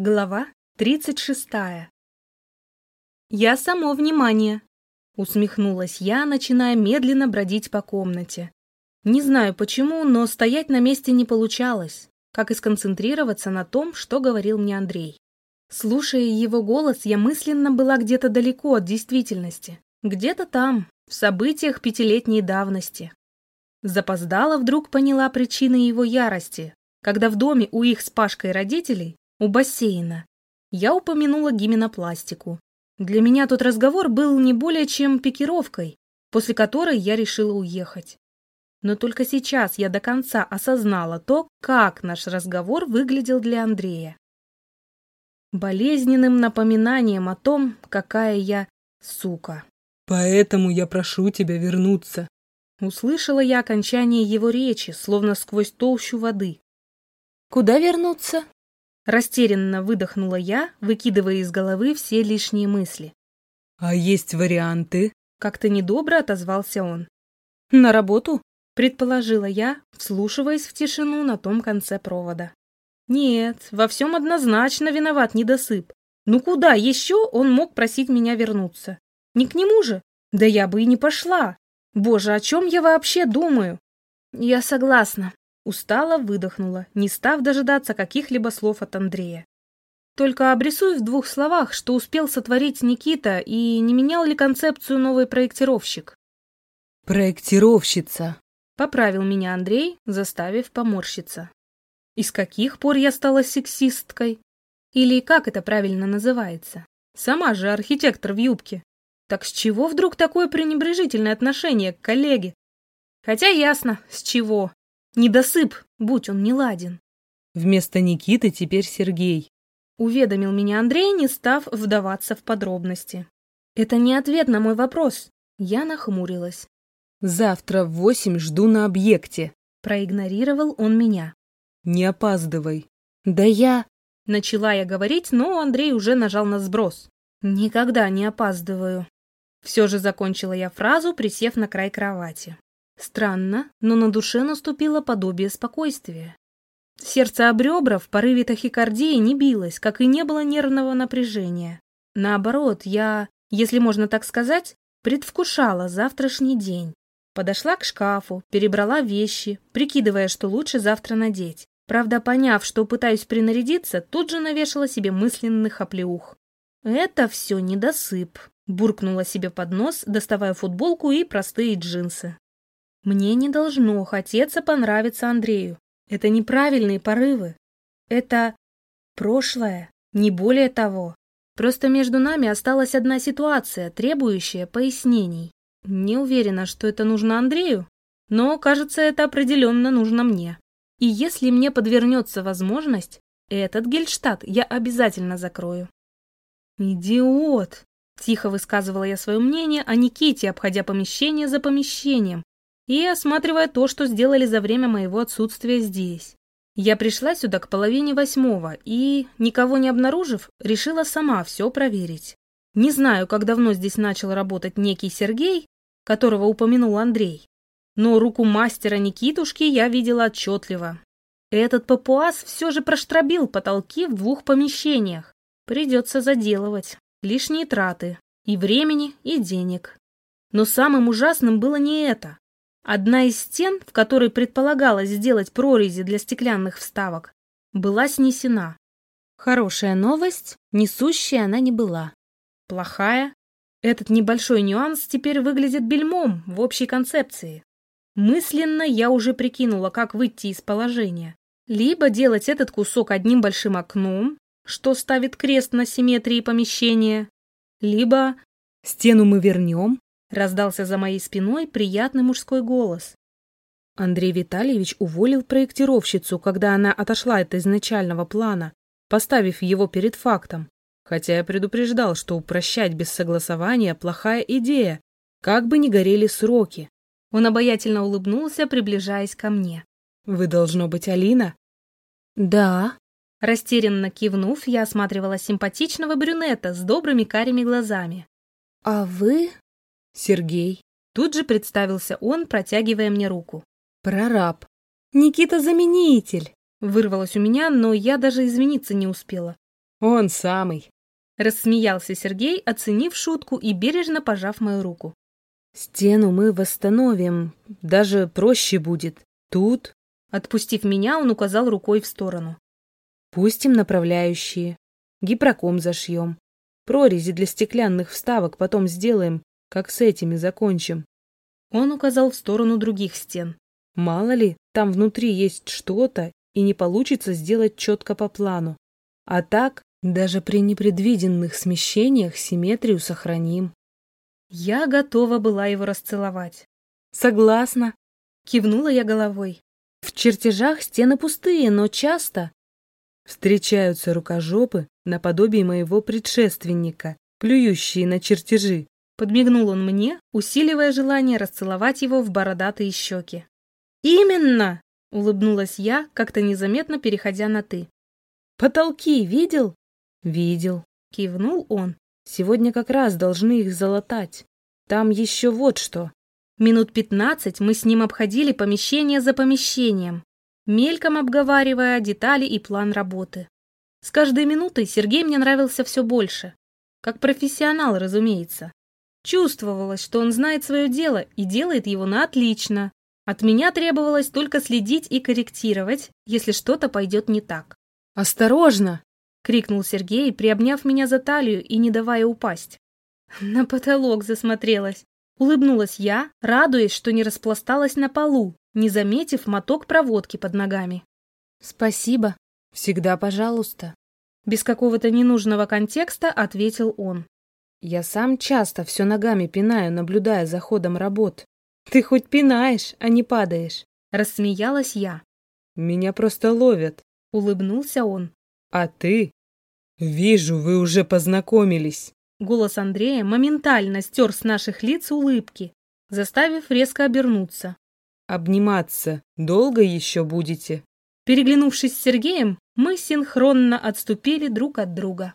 Глава 36. «Я само внимание!» — усмехнулась я, начиная медленно бродить по комнате. Не знаю почему, но стоять на месте не получалось, как и сконцентрироваться на том, что говорил мне Андрей. Слушая его голос, я мысленно была где-то далеко от действительности, где-то там, в событиях пятилетней давности. Запоздала вдруг поняла причины его ярости, когда в доме у их с Пашкой родителей у бассейна. Я упомянула гименопластику. Для меня тот разговор был не более чем пикировкой, после которой я решила уехать. Но только сейчас я до конца осознала то, как наш разговор выглядел для Андрея. Болезненным напоминанием о том, какая я сука. «Поэтому я прошу тебя вернуться». Услышала я окончание его речи, словно сквозь толщу воды. «Куда вернуться?» Растерянно выдохнула я, выкидывая из головы все лишние мысли. «А есть варианты?» Как-то недобро отозвался он. «На работу?» — предположила я, вслушиваясь в тишину на том конце провода. «Нет, во всем однозначно виноват недосып. Ну куда еще он мог просить меня вернуться? Не к нему же? Да я бы и не пошла. Боже, о чем я вообще думаю?» «Я согласна», Устало выдохнула, не став дожидаться каких-либо слов от Андрея. Только обрисуй в двух словах, что успел сотворить Никита и не менял ли концепцию новый проектировщик. «Проектировщица», — поправил меня Андрей, заставив поморщиться. «И с каких пор я стала сексисткой? Или как это правильно называется? Сама же архитектор в юбке. Так с чего вдруг такое пренебрежительное отношение к коллеге? Хотя ясно, с чего. Недосып, будь он неладен. Вместо Никиты теперь Сергей. Уведомил меня Андрей, не став вдаваться в подробности. Это не ответ на мой вопрос. Я нахмурилась. Завтра в восемь жду на объекте. Проигнорировал он меня. Не опаздывай. Да я... Начала я говорить, но Андрей уже нажал на сброс. Никогда не опаздываю. Все же закончила я фразу, присев на край кровати. Странно, но на душе наступило подобие спокойствия. Сердце об ребра в порыве тахикардии не билось, как и не было нервного напряжения. Наоборот, я, если можно так сказать, предвкушала завтрашний день. Подошла к шкафу, перебрала вещи, прикидывая, что лучше завтра надеть. Правда, поняв, что пытаюсь принарядиться, тут же навешала себе мысленных оплеух. «Это все недосып», — буркнула себе под нос, доставая футболку и простые джинсы. Мне не должно хотеться понравиться Андрею. Это неправильные порывы. Это прошлое, не более того. Просто между нами осталась одна ситуация, требующая пояснений. Не уверена, что это нужно Андрею, но, кажется, это определенно нужно мне. И если мне подвернется возможность, этот Гельштадт я обязательно закрою. «Идиот!» – тихо высказывала я свое мнение о Никите, обходя помещение за помещением, и осматривая то, что сделали за время моего отсутствия здесь. Я пришла сюда к половине восьмого и, никого не обнаружив, решила сама все проверить. Не знаю, как давно здесь начал работать некий Сергей, которого упомянул Андрей, но руку мастера Никитушки я видела отчетливо. Этот папуас все же проштробил потолки в двух помещениях. Придется заделывать. Лишние траты. И времени, и денег. Но самым ужасным было не это. Одна из стен, в которой предполагалось сделать прорези для стеклянных вставок, была снесена. Хорошая новость, несущая она не была. Плохая. Этот небольшой нюанс теперь выглядит бельмом в общей концепции. Мысленно я уже прикинула, как выйти из положения. Либо делать этот кусок одним большим окном, что ставит крест на симметрии помещения, либо стену мы вернем, Раздался за моей спиной приятный мужской голос. Андрей Витальевич уволил проектировщицу, когда она отошла от изначального плана, поставив его перед фактом. Хотя я предупреждал, что упрощать без согласования – плохая идея, как бы ни горели сроки. Он обаятельно улыбнулся, приближаясь ко мне. «Вы, должно быть, Алина?» «Да». Растерянно кивнув, я осматривала симпатичного брюнета с добрыми карими глазами. «А вы?» Сергей. Тут же представился он, протягивая мне руку. Прораб. Никита-заменитель. Вырвалось у меня, но я даже извиниться не успела. Он самый. Рассмеялся Сергей, оценив шутку и бережно пожав мою руку. Стену мы восстановим, даже проще будет. Тут... Отпустив меня, он указал рукой в сторону. Пустим направляющие. Гипроком зашьем. Прорези для стеклянных вставок потом сделаем, как с этими закончим. Он указал в сторону других стен. Мало ли, там внутри есть что-то, и не получится сделать четко по плану. А так, даже при непредвиденных смещениях симметрию сохраним. Я готова была его расцеловать. Согласна. Кивнула я головой. В чертежах стены пустые, но часто встречаются рукожопы наподобие моего предшественника, плюющие на чертежи. Подмигнул он мне, усиливая желание расцеловать его в бородатые щеки. «Именно!» — улыбнулась я, как-то незаметно переходя на «ты». «Потолки видел?» «Видел», — кивнул он. Сегодня как раз должны их залатать. Там еще вот что. Минут пятнадцать мы с ним обходили помещение за помещением, мельком обговаривая детали и план работы. С каждой минутой Сергей мне нравился все больше. Как профессионал, разумеется. Чувствовалось, что он знает свое дело и делает его на отлично. От меня требовалось только следить и корректировать, если что-то пойдет не так. «Осторожно!» — крикнул Сергей, приобняв меня за талию и не давая упасть. На потолок засмотрелась. Улыбнулась я, радуясь, что не распласталась на полу, не заметив моток проводки под ногами. «Спасибо. Всегда пожалуйста». Без какого-то ненужного контекста ответил он. «Я сам часто все ногами пинаю, наблюдая за ходом работ. Ты хоть пинаешь, а не падаешь». Рассмеялась я. «Меня просто ловят». Улыбнулся он. А ты? Вижу, вы уже познакомились. Голос Андрея моментально стер с наших лиц улыбки, заставив резко обернуться. Обниматься долго еще будете? Переглянувшись с Сергеем, мы синхронно отступили друг от друга.